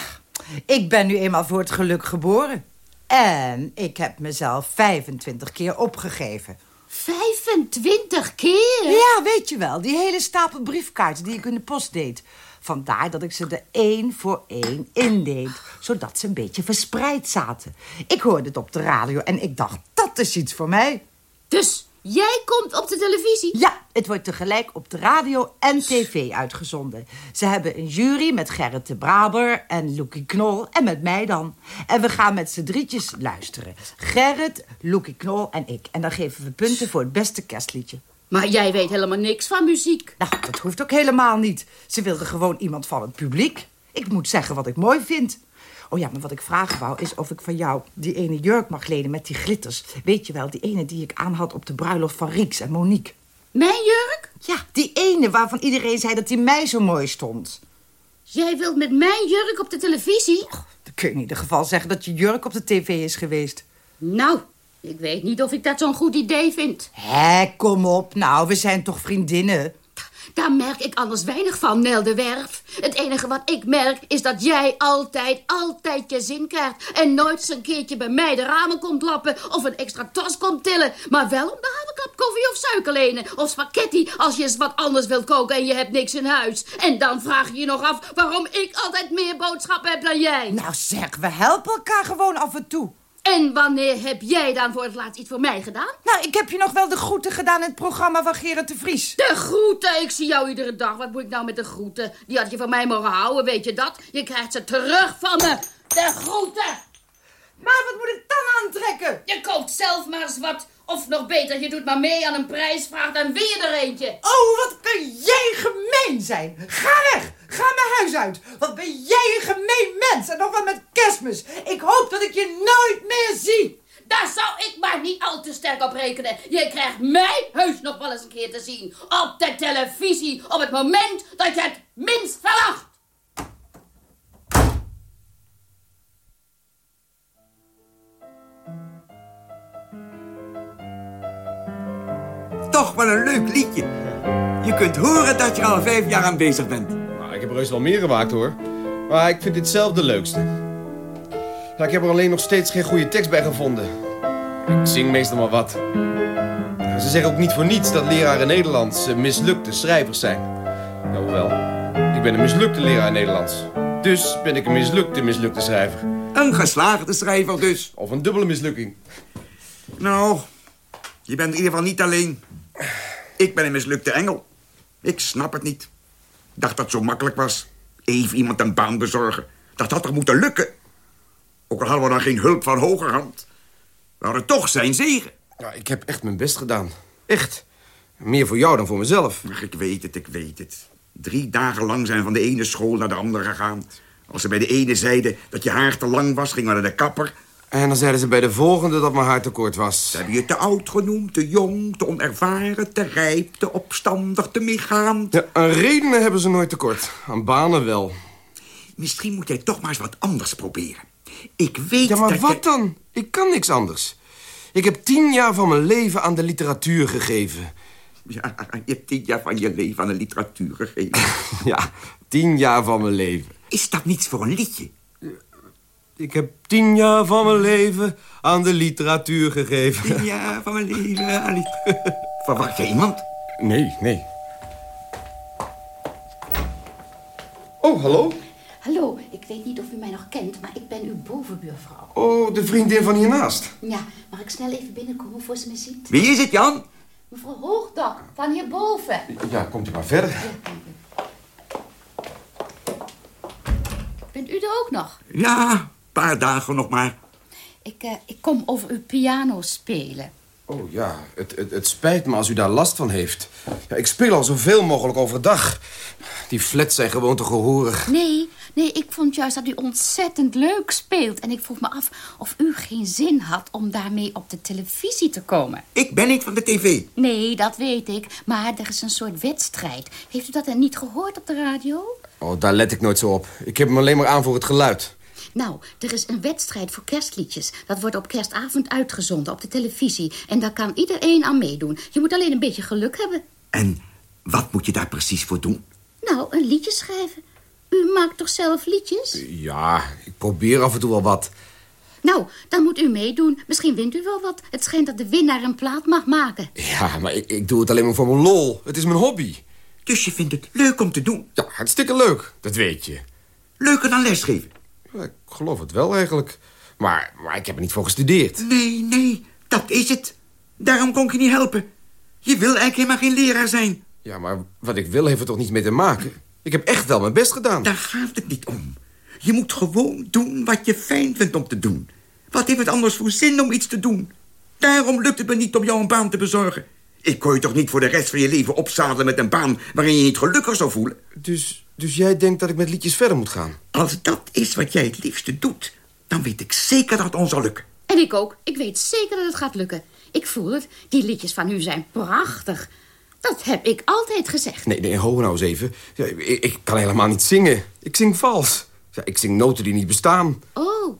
ik ben nu eenmaal voor het geluk geboren. En ik heb mezelf 25 keer opgegeven. 25 keer? Ja, weet je wel, die hele stapel briefkaarten die ik in de post deed. Vandaar dat ik ze er één voor één indeed, zodat ze een beetje verspreid zaten. Ik hoorde het op de radio en ik dacht, dat is iets voor mij. Dus jij komt op de televisie? Ja, het wordt tegelijk op de radio en tv uitgezonden. Ze hebben een jury met Gerrit de Braber en Loekie Knol en met mij dan. En we gaan met z'n drietjes luisteren. Gerrit, Loekie Knol en ik. En dan geven we punten voor het beste kerstliedje. Maar jij weet helemaal niks van muziek. Nou, dat hoeft ook helemaal niet. Ze wilden gewoon iemand van het publiek. Ik moet zeggen wat ik mooi vind. Oh ja, maar wat ik vragen wou is of ik van jou die ene jurk mag lenen met die glitters. Weet je wel, die ene die ik aan had op de bruiloft van Rieks en Monique. Mijn jurk? Ja, die ene waarvan iedereen zei dat die mij zo mooi stond. Jij wilt met mijn jurk op de televisie? Dan kun je in ieder geval zeggen dat je jurk op de tv is geweest. Nou, ik weet niet of ik dat zo'n goed idee vind. Hé, kom op. Nou, we zijn toch vriendinnen? Daar merk ik anders weinig van, Nel de Werf. Het enige wat ik merk is dat jij altijd, altijd je zin krijgt... en nooit eens een keertje bij mij de ramen komt lappen... of een extra tas komt tillen. Maar wel om de haverklap koffie of suiker lenen... of spaghetti als je eens wat anders wilt koken en je hebt niks in huis. En dan vraag je je nog af waarom ik altijd meer boodschappen heb dan jij. Nou zeg, we helpen elkaar gewoon af en toe. En wanneer heb jij dan voor het laatst iets voor mij gedaan? Nou, ik heb je nog wel de groeten gedaan in het programma van Gerard de Vries. De groeten? Ik zie jou iedere dag. Wat moet ik nou met de groeten? Die had je van mij mogen houden, weet je dat? Je krijgt ze terug van me. De groeten! Maar wat moet ik dan aantrekken? zelf maar eens wat. Of nog beter, je doet maar mee aan een prijsvraag, dan win je er eentje. Oh, wat kan jij gemeen zijn. Ga weg. Ga mijn huis uit. Wat ben jij een gemeen mens. En nog wel met kerstmis. Ik hoop dat ik je nooit meer zie. Daar zou ik maar niet al te sterk op rekenen. Je krijgt mij heus nog wel eens een keer te zien. Op de televisie. Op het moment dat je het minst verwacht. Toch wel een leuk liedje. Je kunt horen dat je al vijf jaar aan bezig bent. Nou, ik heb er heus wel meer gemaakt hoor. Maar ik vind dit zelf de leukste. Ja, ik heb er alleen nog steeds geen goede tekst bij gevonden. Ik zing meestal maar wat. Ze zeggen ook niet voor niets dat leraren Nederlands eh, mislukte schrijvers zijn. Nou wel, ik ben een mislukte leraar Nederlands. Dus ben ik een mislukte mislukte schrijver. Een geslaagde schrijver dus. Of een dubbele mislukking. Nou, je bent in ieder geval niet alleen. Ik ben een mislukte engel. Ik snap het niet. Ik dacht dat het zo makkelijk was. Even iemand een baan bezorgen. Dat had toch moeten lukken? Ook al hadden we dan geen hulp van hogerhand. We hadden toch zijn zegen. Ja, ik heb echt mijn best gedaan. Echt. Meer voor jou dan voor mezelf. Ach, ik weet het, ik weet het. Drie dagen lang zijn we van de ene school naar de andere gegaan. Als ze bij de ene zeiden dat je haar te lang was, gingen we naar de kapper. En dan zeiden ze bij de volgende dat mijn haar te kort was. Ze hebben je te oud genoemd, te jong, te onervaren, te rijp, te opstandig, te meegaand. Ja, aan redenen hebben ze nooit tekort. Aan banen wel. Misschien moet jij toch maar eens wat anders proberen. Ik weet Ja, maar dat wat je- dan? Ik kan niks anders. Ik heb tien jaar van mijn leven aan de literatuur gegeven. Ja, je hebt tien jaar van je leven aan de literatuur gegeven. Ja, tien jaar van mijn leven. Is dat niets voor een liedje? Ik heb tien jaar van mijn leven aan de literatuur gegeven. Tien jaar van mijn leven aan literatuur. Verwacht je iemand? Nee, nee. Oh, hallo? Hallo, ik weet niet of u mij nog kent, maar ik ben uw bovenbuurvrouw. Oh, de vriendin van hiernaast. Ja, mag ik snel even binnenkomen voor ze me ziet? Wie is het, Jan? Mevrouw Hoogdak, van hierboven. Ja, komt u maar verder. Bent u er ook nog? Ja, paar dagen nog maar. Ik, eh, ik kom over uw piano spelen. Oh ja, het, het, het spijt me als u daar last van heeft. Ja, ik speel al zoveel mogelijk overdag. Die flats zijn gewoon te gehoorig. Nee, nee, ik vond juist dat u ontzettend leuk speelt. En ik vroeg me af of u geen zin had om daarmee op de televisie te komen. Ik ben niet van de tv. Nee, dat weet ik. Maar er is een soort wedstrijd. Heeft u dat dan niet gehoord op de radio? Oh, daar let ik nooit zo op. Ik heb hem alleen maar aan voor het geluid. Nou, er is een wedstrijd voor kerstliedjes. Dat wordt op kerstavond uitgezonden op de televisie. En daar kan iedereen aan meedoen. Je moet alleen een beetje geluk hebben. En wat moet je daar precies voor doen? Nou, een liedje schrijven. U maakt toch zelf liedjes? Ja, ik probeer af en toe wel wat. Nou, dan moet u meedoen. Misschien wint u wel wat. Het schijnt dat de winnaar een plaat mag maken. Ja, maar ik, ik doe het alleen maar voor mijn lol. Het is mijn hobby. Dus je vindt het leuk om te doen? Ja, hartstikke leuk. Dat weet je. Leuker dan lesgeven? Ik geloof het wel eigenlijk. Maar, maar ik heb er niet voor gestudeerd. Nee, nee, dat is het. Daarom kon ik je niet helpen. Je wil eigenlijk helemaal geen leraar zijn. Ja, maar wat ik wil heeft er toch niet mee te maken? Ik heb echt wel mijn best gedaan. Daar gaat het niet om. Je moet gewoon doen wat je fijn vindt om te doen. Wat heeft het anders voor zin om iets te doen? Daarom lukt het me niet om jou een baan te bezorgen. Ik kon je toch niet voor de rest van je leven opzadelen met een baan... waarin je je niet gelukkig zou voelen? Dus, dus jij denkt dat ik met liedjes verder moet gaan? Als dat is wat jij het liefste doet... dan weet ik zeker dat het ons zal lukken. En ik ook. Ik weet zeker dat het gaat lukken. Ik voel het. Die liedjes van u zijn prachtig. Dat heb ik altijd gezegd. Nee, nee, ho nou eens even. Ja, ik, ik kan helemaal niet zingen. Ik zing vals. Ja, ik zing noten die niet bestaan. Oh,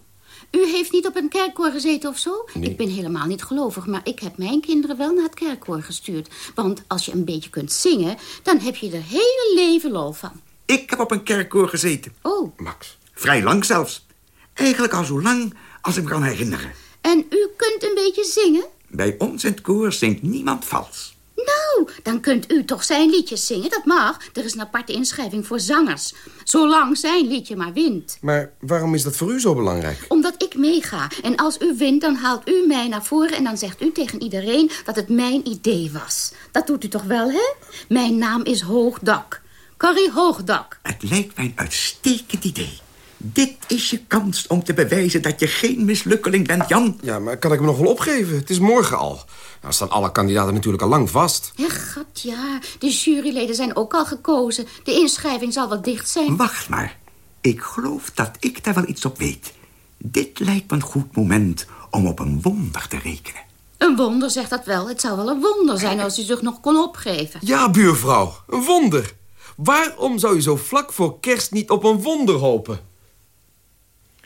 u heeft niet op een kerkkoor gezeten of zo? Nee. Ik ben helemaal niet gelovig, maar ik heb mijn kinderen wel naar het kerkkoor gestuurd. Want als je een beetje kunt zingen, dan heb je er hele leven lol van. Ik heb op een kerkkoor gezeten. Oh, Max. Vrij lang zelfs. Eigenlijk al zo lang als ik me kan herinneren. en u kunt een beetje zingen? Bij ons in het koor zingt niemand vals. Nou, dan kunt u toch zijn liedjes zingen, dat mag. Er is een aparte inschrijving voor zangers. Zolang zijn liedje maar wint. Maar waarom is dat voor u zo belangrijk? Omdat ik meega. En als u wint, dan haalt u mij naar voren... en dan zegt u tegen iedereen dat het mijn idee was. Dat doet u toch wel, hè? Mijn naam is Hoogdak. Corrie Hoogdak. Het lijkt mij een uitstekend idee. Dit is je kans om te bewijzen dat je geen mislukkeling bent, Jan. Ja, maar kan ik hem nog wel opgeven? Het is morgen al. Nou staan alle kandidaten natuurlijk al lang vast. Ja, gat, ja. De juryleden zijn ook al gekozen. De inschrijving zal wel dicht zijn. Wacht maar. Ik geloof dat ik daar wel iets op weet. Dit lijkt me een goed moment om op een wonder te rekenen. Een wonder zegt dat wel. Het zou wel een wonder zijn als u zich nog kon opgeven. Ja, buurvrouw. Een wonder. Waarom zou je zo vlak voor kerst niet op een wonder hopen?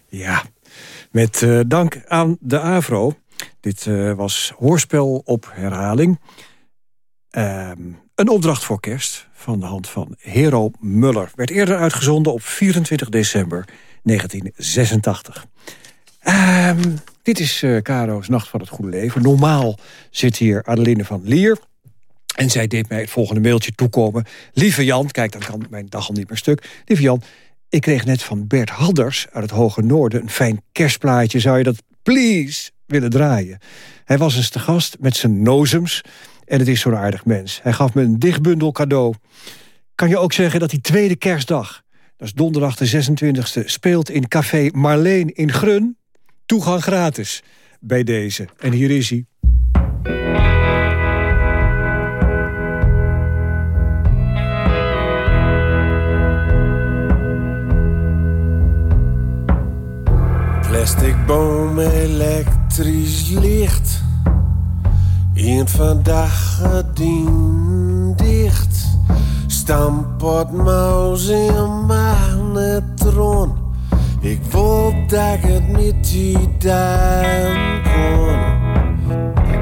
Ja, met uh, dank aan de AVRO. Dit uh, was Hoorspel op herhaling. Uh, een opdracht voor kerst van de hand van Hero Muller. Werd eerder uitgezonden op 24 december 1986. Ehm, dit is Caro's Nacht van het Goede Leven. Normaal zit hier Adeline van Lier. En zij deed mij het volgende mailtje toekomen. Lieve Jan, kijk, dan kan mijn dag al niet meer stuk. Lieve Jan, ik kreeg net van Bert Hadders uit het Hoge Noorden... een fijn kerstplaatje. Zou je dat please willen draaien? Hij was eens te gast met zijn nozems. En het is zo'n aardig mens. Hij gaf me een dichtbundel cadeau. Kan je ook zeggen dat die tweede kerstdag... dat is donderdag de 26e, speelt in Café Marleen in Grun... Toegang gratis bij deze. En hier is hij. Plastic boom, elektrisch licht. Een vandaag gedien dicht. Stampot, mouse en magnetron. Ik wil dat het met die duim kon.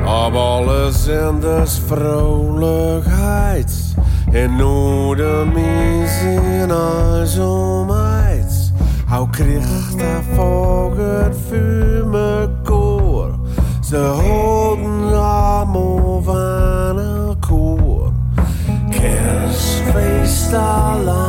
Op alle zenders vrolijkheid. En nu de omheid. Hou kreeg daar voor het vuur me koor. Ze houden allemaal van elkaar. Kerstfeest alleen.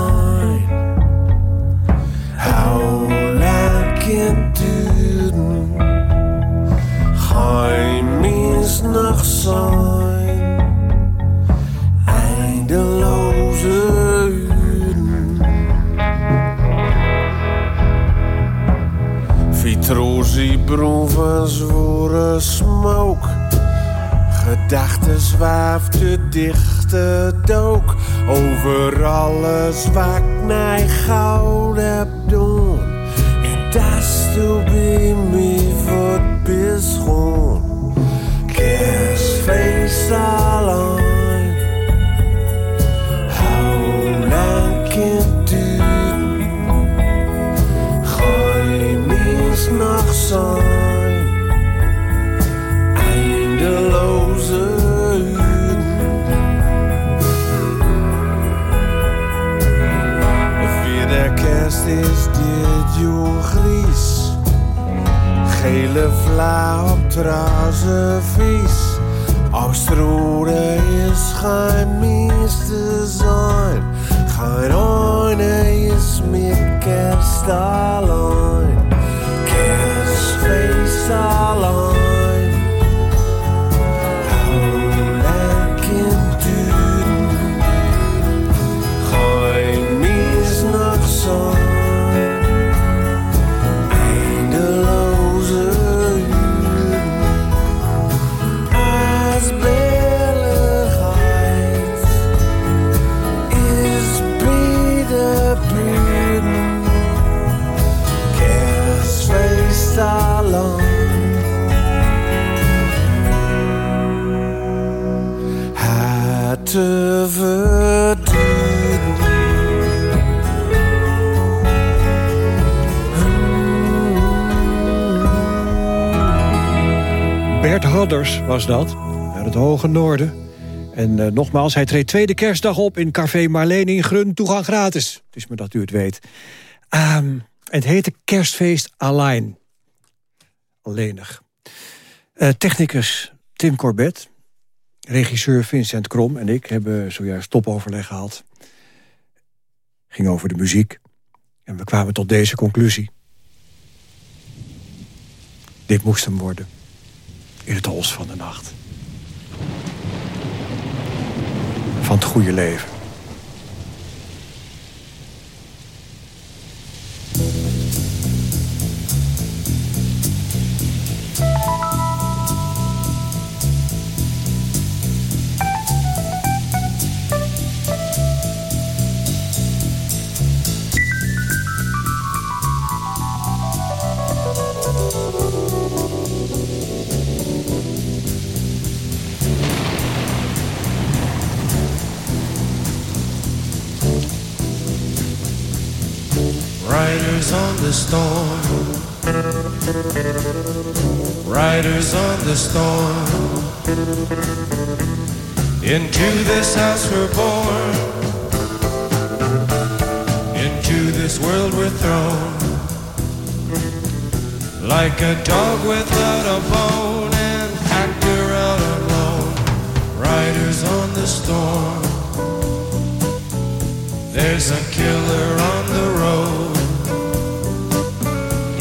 Dichte dook over alles wat ik mij goud heb doen. En dat bij me voor beschon. Kerstfeest Vla op traze vies. Oostrode is geen meeste zijn. Geen ene is meer kerst Bert Hadders was dat, uit het Hoge Noorden. En uh, nogmaals, hij treedt tweede kerstdag op in Café Marleen in Grun. Toegang gratis. Het is maar dat u het weet. Um, het heette Kerstfeest Alleen. Alleenig. Uh, technicus Tim Corbett. Regisseur Vincent Krom en ik hebben zojuist topoverleg gehad. Ging over de muziek. En we kwamen tot deze conclusie. Dit moest hem worden in het hols van de nacht. Van het goede leven. The storm. Riders on the storm. Into this house we're born. Into this world we're thrown. Like a dog without a bone, an actor out alone. Riders on the storm. There's a killer on the road.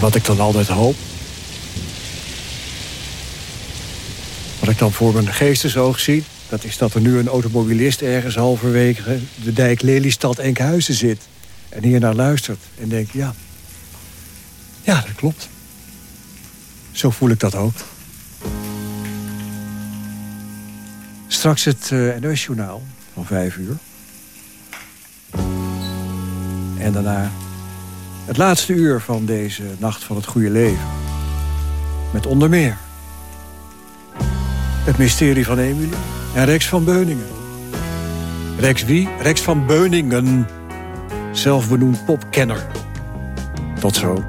Wat ik dan altijd hoop... Wat ik dan voor mijn geestesoog zie... dat is dat er nu een automobilist ergens halverwege... de dijk Lelystad Enkhuizen zit. En hier naar luistert. En denkt, ja... Ja, dat klopt. Zo voel ik dat ook. Straks het uh, NOS-journaal van vijf uur. En daarna het laatste uur van deze Nacht van het Goede Leven. Met onder meer... Het mysterie van Emily en Rex van Beuningen. Rex wie? Rex van Beuningen. Zelfbenoemd popkenner. Tot zo.